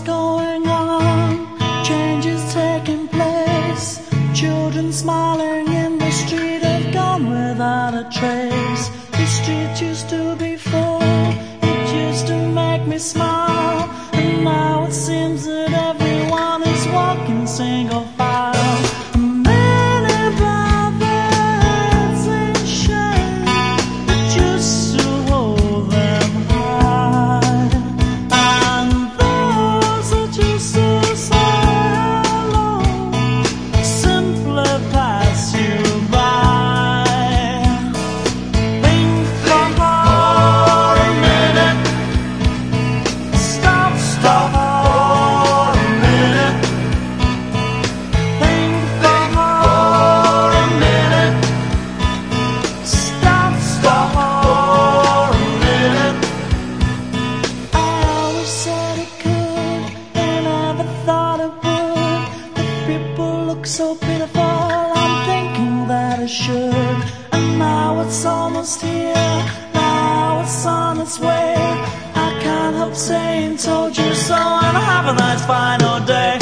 going on, taking place. Children smiling in the street have gone without a trace. The street used to be full, it used to make me smile, and now it seems that. So pitiful. I'm thinking that I should. And now it's almost here. Now it's on its way. I can't help saying told you so. And have a nice final day.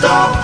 stop.